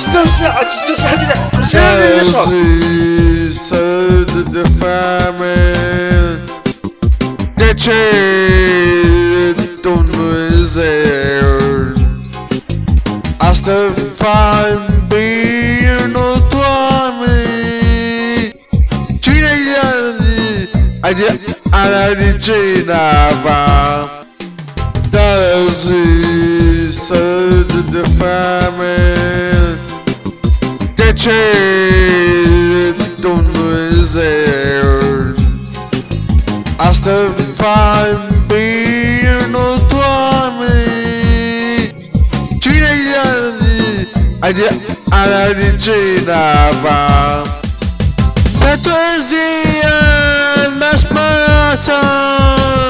açtırsa açtırsa hadi de sen de sor. Served the famine. Geçin dönmezler. After five beer no tuami. Çin'e geldi. Acı ara Çin'e var. invece Dumnezeu Asta fai bine, Doamne Cine iardi Aia alla di cinava La tua zia mi ha sparato